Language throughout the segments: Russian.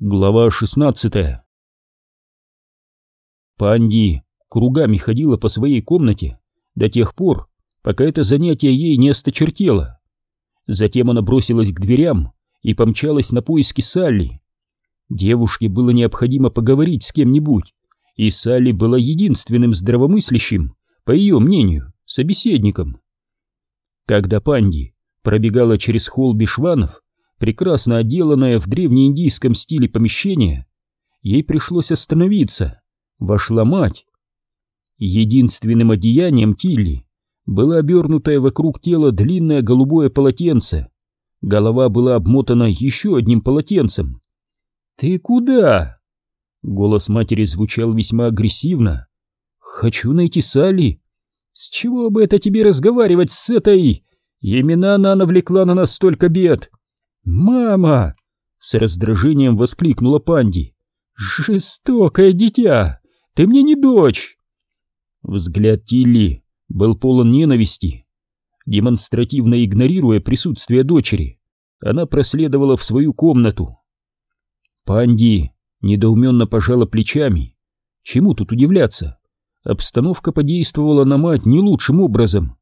Глава 16 Панди кругами ходила по своей комнате до тех пор, пока это занятие ей не осточертело. Затем она бросилась к дверям и помчалась на поиски Салли. Девушке было необходимо поговорить с кем-нибудь, и Салли была единственным здравомыслящим, по ее мнению, собеседником. Когда Панди пробегала через холл Бишванов, прекрасно отделанное в древнеиндийском стиле помещение, ей пришлось остановиться. Вошла мать. Единственным одеянием Тилли было обернутое вокруг тела длинное голубое полотенце. Голова была обмотана еще одним полотенцем. «Ты куда?» Голос матери звучал весьма агрессивно. «Хочу найти Салли». «С чего бы это тебе разговаривать с этой? Именно она навлекла на нас столько бед. «Мама!» — с раздражением воскликнула Панди. «Жестокое дитя! Ты мне не дочь!» Взгляд Тилли был полон ненависти. Демонстративно игнорируя присутствие дочери, она проследовала в свою комнату. Панди недоуменно пожала плечами. Чему тут удивляться? Обстановка подействовала на мать не лучшим образом.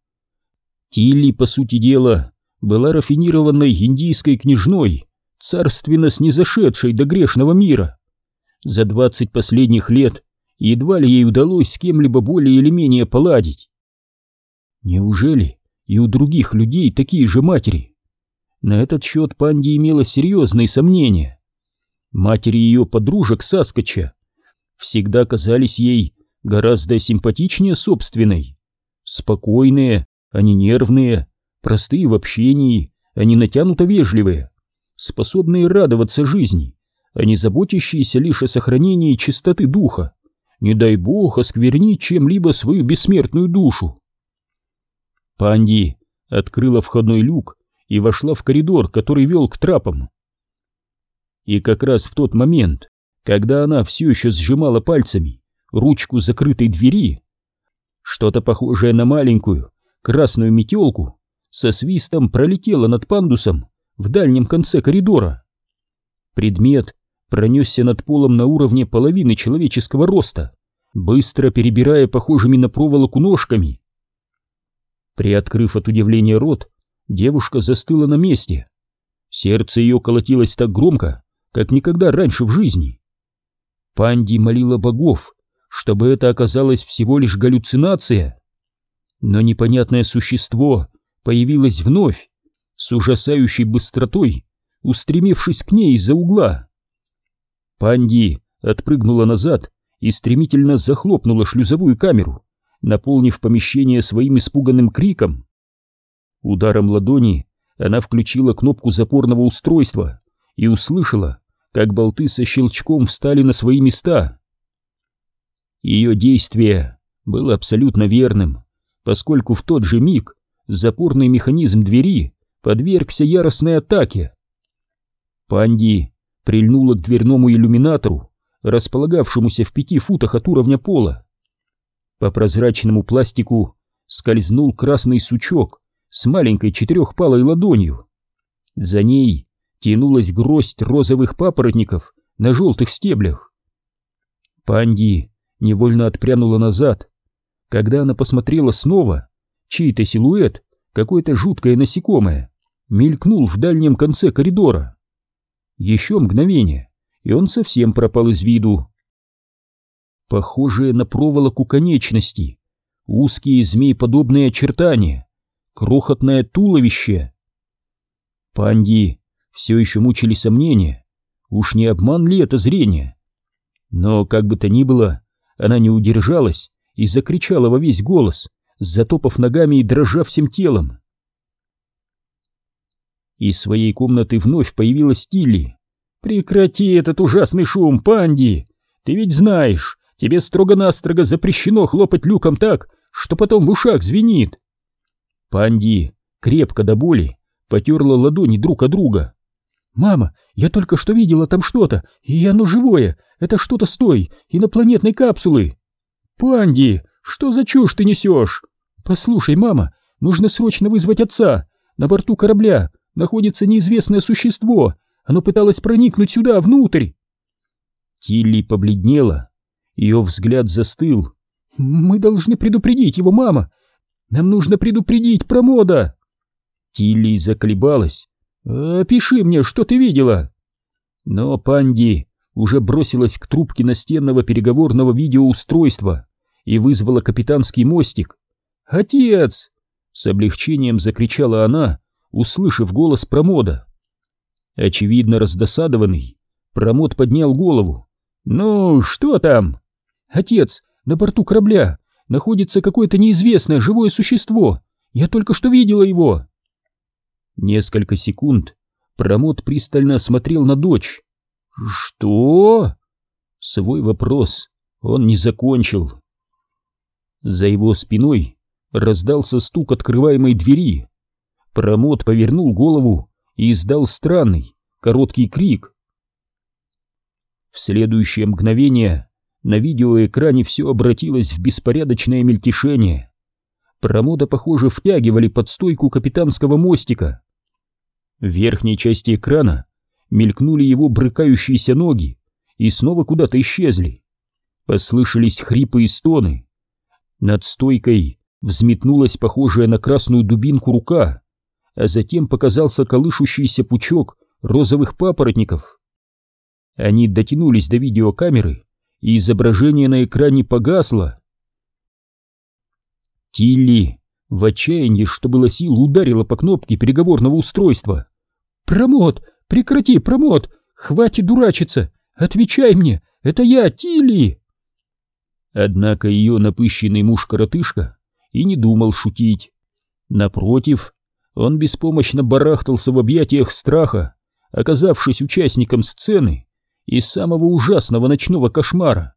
Тилли, по сути дела, была рафинированной индийской княжной, царственно снизошедшей до грешного мира. За двадцать последних лет едва ли ей удалось с кем-либо более или менее поладить. Неужели и у других людей такие же матери? На этот счет Панди имела серьезные сомнения. Матери ее подружек Саскоча всегда казались ей гораздо симпатичнее собственной. Спокойные, а не нервные, простые в общении, а не натянуто вежливые, способные радоваться жизни, а не заботящиеся лишь о сохранении чистоты духа, не дай бог осквернить чем-либо свою бессмертную душу. Панди открыла входной люк и вошла в коридор, который вел к трапам. И как раз в тот момент, когда она все еще сжимала пальцами ручку закрытой двери, что-то похожее на маленькую красную метелку со свистом пролетела над пандусом в дальнем конце коридора. Предмет пронесся над полом на уровне половины человеческого роста, быстро перебирая похожими на проволоку ножками. Приоткрыв от удивления рот, девушка застыла на месте. Сердце ее колотилось так громко, как никогда раньше в жизни. Панди молила богов, чтобы это оказалось всего лишь галлюцинация. Но непонятное существо появилась вновь, с ужасающей быстротой, устремившись к ней из-за угла. Панди отпрыгнула назад и стремительно захлопнула шлюзовую камеру, наполнив помещение своим испуганным криком. Ударом ладони она включила кнопку запорного устройства и услышала, как болты со щелчком встали на свои места. Ее действие было абсолютно верным, поскольку в тот же миг запорный механизм двери подвергся яростной атаке. Панди прильнула к дверному иллюминатору, располагавшемуся в пяти футах от уровня пола. По прозрачному пластику скользнул красный сучок с маленькой четырехпалой ладонью. За ней тянулась гроздь розовых папоротников на желтых стеблях. Панди невольно отпрянула назад. Когда она посмотрела снова, чей-то силуэт, какое-то жуткое насекомое, мелькнул в дальнем конце коридора. Еще мгновение, и он совсем пропал из виду. Похожие на проволоку конечности, узкие змееподобные очертания, крохотное туловище. Панди все еще мучили сомнения, уж не обман ли это зрение. Но, как бы то ни было, она не удержалась и закричала во весь голос — затопав ногами и дрожа всем телом. Из своей комнаты вновь появилась Тилли. «Прекрати этот ужасный шум, Панди! Ты ведь знаешь, тебе строго-настрого запрещено хлопать люком так, что потом в ушах звенит!» Панди крепко до боли потерла ладони друг от друга. «Мама, я только что видела там что-то, и оно живое! Это что-то с той инопланетной капсулы!» «Панди, что за чушь ты несешь?» «Послушай, мама, нужно срочно вызвать отца. На борту корабля находится неизвестное существо. Оно пыталось проникнуть сюда, внутрь». Тилли побледнела, ее взгляд застыл. «Мы должны предупредить его, мама! Нам нужно предупредить промода!» Тилли заколебалась. «Опиши мне, что ты видела!» Но Панди уже бросилась к трубке настенного переговорного видеоустройства и вызвала капитанский мостик. «Отец!» — с облегчением закричала она, услышав голос промода. Очевидно раздосадованный, промод поднял голову. «Ну, что там?» «Отец, на борту корабля находится какое-то неизвестное живое существо. Я только что видела его». Несколько секунд промод пристально смотрел на дочь. «Что?» Свой вопрос он не закончил. За его спиной раздался стук открываемой двери. Промот повернул голову и издал странный, короткий крик. В следующее мгновение на видеоэкране все обратилось в беспорядочное мельтешение. Промода, похоже, втягивали под стойку капитанского мостика. В верхней части экрана мелькнули его брыкающиеся ноги и снова куда-то исчезли. Послышались хрипы и стоны. Над стойкой взметнулась похожая на красную дубинку рука, а затем показался колышущийся пучок розовых папоротников. Они дотянулись до видеокамеры, и изображение на экране погасло. Тилли в отчаянии, что было сил, ударила по кнопке переговорного устройства. «Промот! Прекрати, Промот! Хватит дурачиться! Отвечай мне! Это я, Тилли!» Однако ее напыщенный муж-коротышка и не думал шутить. Напротив, он беспомощно барахтался в объятиях страха, оказавшись участником сцены из самого ужасного ночного кошмара.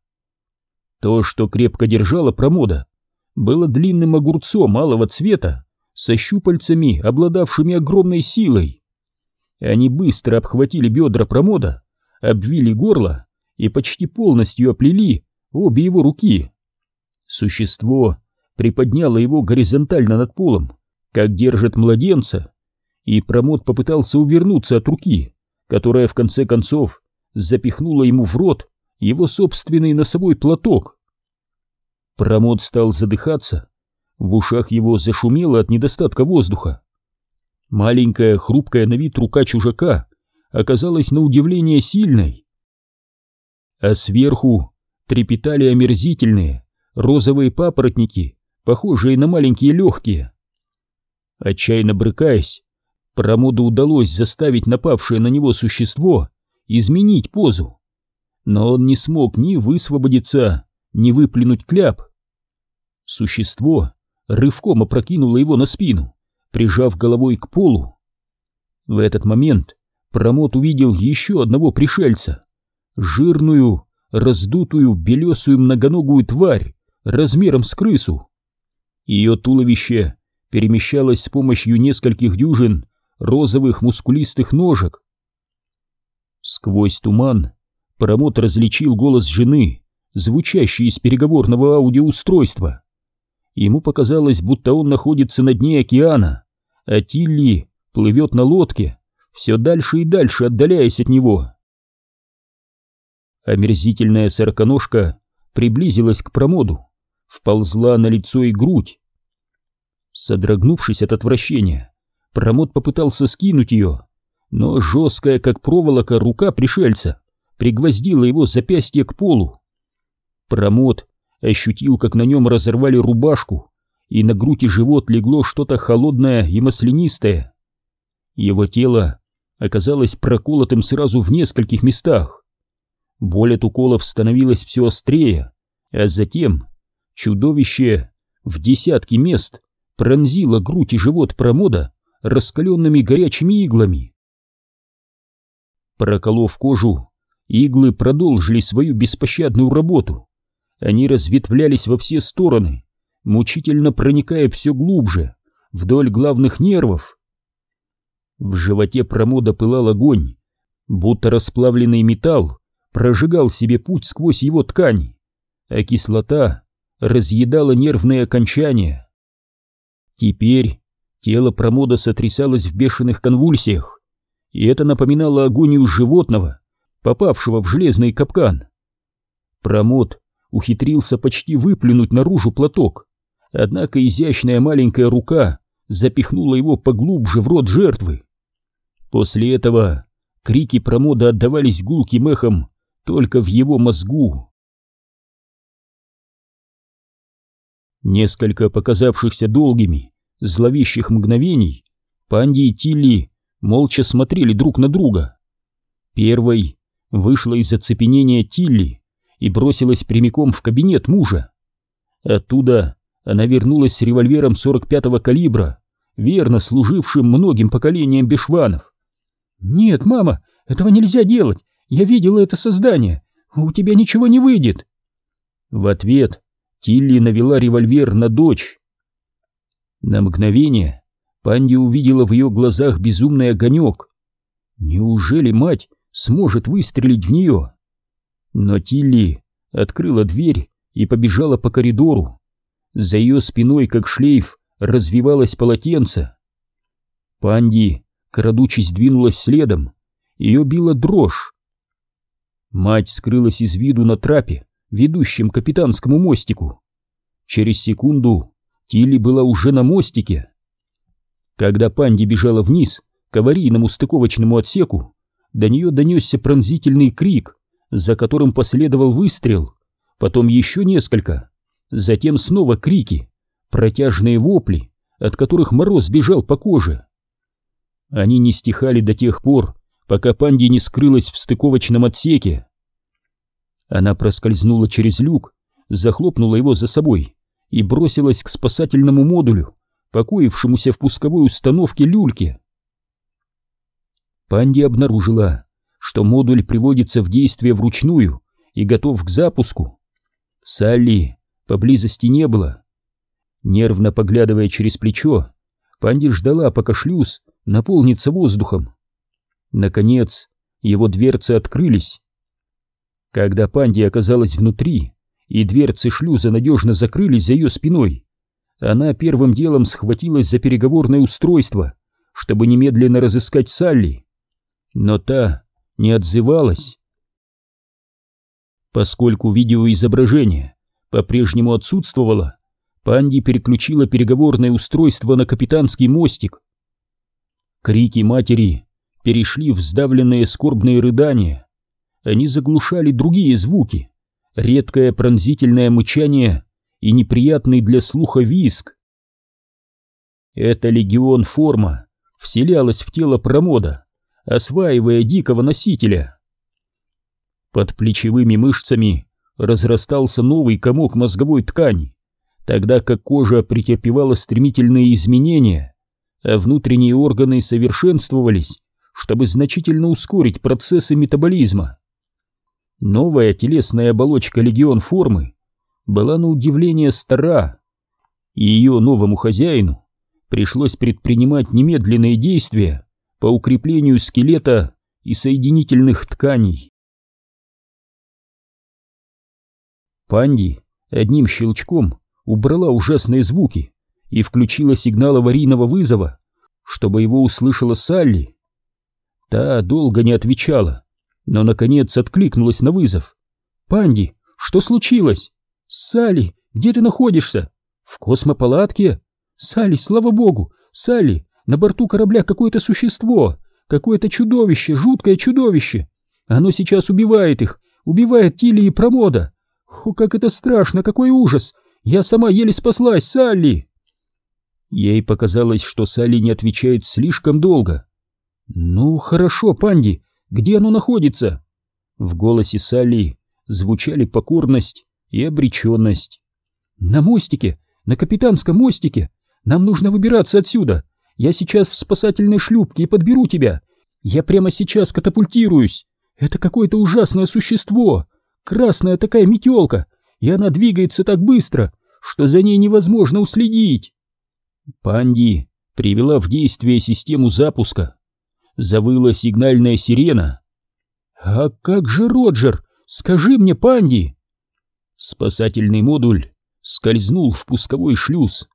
То, что крепко держало промода, было длинным огурцом малого цвета со щупальцами, обладавшими огромной силой. Они быстро обхватили бедра промода, обвили горло и почти полностью оплели обе его руки. Существо приподняло его горизонтально над полом, как держит младенца, и промод попытался увернуться от руки, которая в конце концов запихнула ему в рот его собственный носовой платок. Промод стал задыхаться, в ушах его зашумело от недостатка воздуха. Маленькая, хрупкая на вид рука чужака оказалась на удивление сильной. А сверху трепетали омерзительные розовые папоротники, похожие на маленькие легкие. Отчаянно брыкаясь, Промоду удалось заставить напавшее на него существо изменить позу. Но он не смог ни высвободиться, ни выплюнуть кляп. Существо рывком опрокинуло его на спину, прижав головой к полу. В этот момент Промот увидел еще одного пришельца. Жирную, раздутую, белесую многоногую тварь размером с крысу. Ее туловище перемещалось с помощью нескольких дюжин розовых мускулистых ножек. Сквозь туман Парамот различил голос жены, звучащий из переговорного аудиоустройства. Ему показалось, будто он находится на дне океана, а Тилли плывет на лодке, все дальше и дальше отдаляясь от него. Омерзительная сороконожка приблизилась к промоду, вползла на лицо и грудь. Содрогнувшись от отвращения, промод попытался скинуть ее, но жесткая, как проволока, рука пришельца пригвоздила его запястье к полу. Промот ощутил, как на нем разорвали рубашку, и на грудь и живот легло что-то холодное и маслянистое. Его тело оказалось проколотым сразу в нескольких местах. Боль от уколов становилась все острее, а затем чудовище в десятки мест пронзило грудь и живот промода раскаленными горячими иглами. Проколов кожу, иглы продолжили свою беспощадную работу. Они разветвлялись во все стороны, мучительно проникая все глубже, вдоль главных нервов. В животе промода пылал огонь, будто расплавленный металл прожигал себе путь сквозь его ткани, а кислота разъедала нервные окончания. Теперь тело промода сотрясалось в бешеных конвульсиях, и это напоминало агонию животного, попавшего в железный капкан Промот ухитрился почти выплюнуть наружу платок, однако изящная маленькая рука запихнула его поглубже в рот жертвы. После этого крики промода отдавались гулким эхом только в его мозгу. Несколько показавшихся долгими, зловещих мгновений Панди и Тилли молча смотрели друг на друга. Первой вышла из оцепенения Тилли и бросилась прямиком в кабинет мужа. Оттуда она вернулась с револьвером 45-го калибра, верно служившим многим поколениям бешванов. «Нет, мама, этого нельзя делать! Я видела это создание! У тебя ничего не выйдет!» В ответ Тилли навела револьвер на дочь. На мгновение Панди увидела в ее глазах безумный огонек. Неужели мать сможет выстрелить в нее? Но Тилли открыла дверь и побежала по коридору. За ее спиной, как шлейф, развивалось полотенце. Панди, крадучись, двинулась следом. Ее била дрожь. Мать скрылась из виду на трапе, ведущем к капитанскому мостику. Через секунду Тилли была уже на мостике. Когда Панди бежала вниз к аварийному стыковочному отсеку, до нее донесся пронзительный крик, за которым последовал выстрел, потом еще несколько, затем снова крики, протяжные вопли, от которых мороз бежал по коже. Они не стихали до тех пор, пока Панди не скрылась в стыковочном отсеке. Она проскользнула через люк, захлопнула его за собой и бросилась к спасательному модулю, покоившемуся в пусковой установке люльки. Панди обнаружила, что модуль приводится в действие вручную и готов к запуску. Салли поблизости не было. Нервно поглядывая через плечо, Панди ждала, пока шлюз наполнится воздухом. Наконец, его дверцы открылись. Когда Панди оказалась внутри, и дверцы шлюза надежно закрылись за ее спиной, она первым делом схватилась за переговорное устройство, чтобы немедленно разыскать Салли. Но та не отзывалась. Поскольку видеоизображение по-прежнему отсутствовало, Панди переключила переговорное устройство на капитанский мостик. Крики матери перешли в сдавленные скорбные рыдания. Они заглушали другие звуки, редкое пронзительное мычание и неприятный для слуха виск. Эта легион-форма вселялась в тело промода, осваивая дикого носителя. Под плечевыми мышцами разрастался новый комок мозговой ткани, тогда как кожа претерпевала стремительные изменения, а внутренние органы совершенствовались, чтобы значительно ускорить процессы метаболизма. Новая телесная оболочка легион-формы была на удивление стара, и ее новому хозяину пришлось предпринимать немедленные действия по укреплению скелета и соединительных тканей. Панди одним щелчком убрала ужасные звуки и включила сигнал аварийного вызова, чтобы его услышала Салли. Та долго не отвечала, но, наконец, откликнулась на вызов. «Панди, что случилось?» «Салли, где ты находишься?» «В космопалатке?» «Салли, слава богу! Салли, на борту корабля какое-то существо! Какое-то чудовище, жуткое чудовище! Оно сейчас убивает их, убивает Тилли и Промода! О, как это страшно, какой ужас! Я сама еле спаслась, Салли!» Ей показалось, что Салли не отвечает слишком долго. «Ну, хорошо, Панди, где оно находится?» В голосе Салли звучали покорность и обреченность. «На мостике! На капитанском мостике! Нам нужно выбираться отсюда! Я сейчас в спасательной шлюпке и подберу тебя! Я прямо сейчас катапультируюсь! Это какое-то ужасное существо! Красная такая метелка! И она двигается так быстро, что за ней невозможно уследить!» Панди привела в действие систему запуска. Завыла сигнальная сирена. «А как же Роджер? Скажи мне, Панди!» Спасательный модуль скользнул в пусковой шлюз.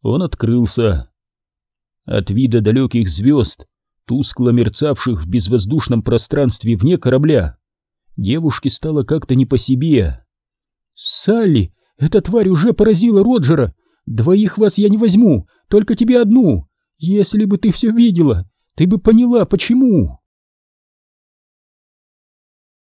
Он открылся. От вида далеких звезд, тускло мерцавших в безвоздушном пространстве вне корабля, девушке стало как-то не по себе. «Салли, эта тварь уже поразила Роджера! Двоих вас я не возьму, только тебе одну! Если бы ты все видела, ты бы поняла, почему!»